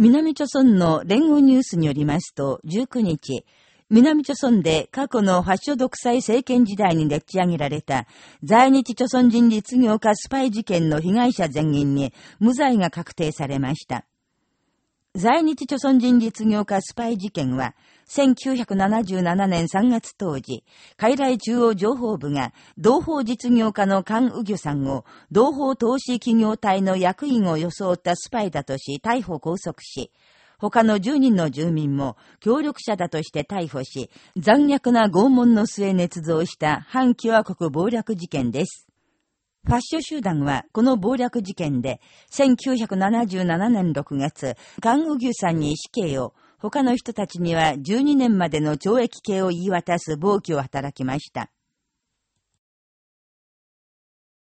南朝村の連合ニュースによりますと、19日、南朝村で過去の発祥独裁政権時代にでっち上げられた在日朝村人実業家スパイ事件の被害者全員に無罪が確定されました。在日朝鮮人実業家スパイ事件は、1977年3月当時、海来中央情報部が、同胞実業家のカン・ウギュさんを、同胞投資企業体の役員を装ったスパイだとし、逮捕拘束し、他の10人の住民も協力者だとして逮捕し、残虐な拷問の末捏造した反共和国暴略事件です。ファッション集団はこの暴略事件で、1977年6月、カン・ウギュさんに死刑を、他の人たちには12年までの懲役刑を言い渡す暴挙を働きました。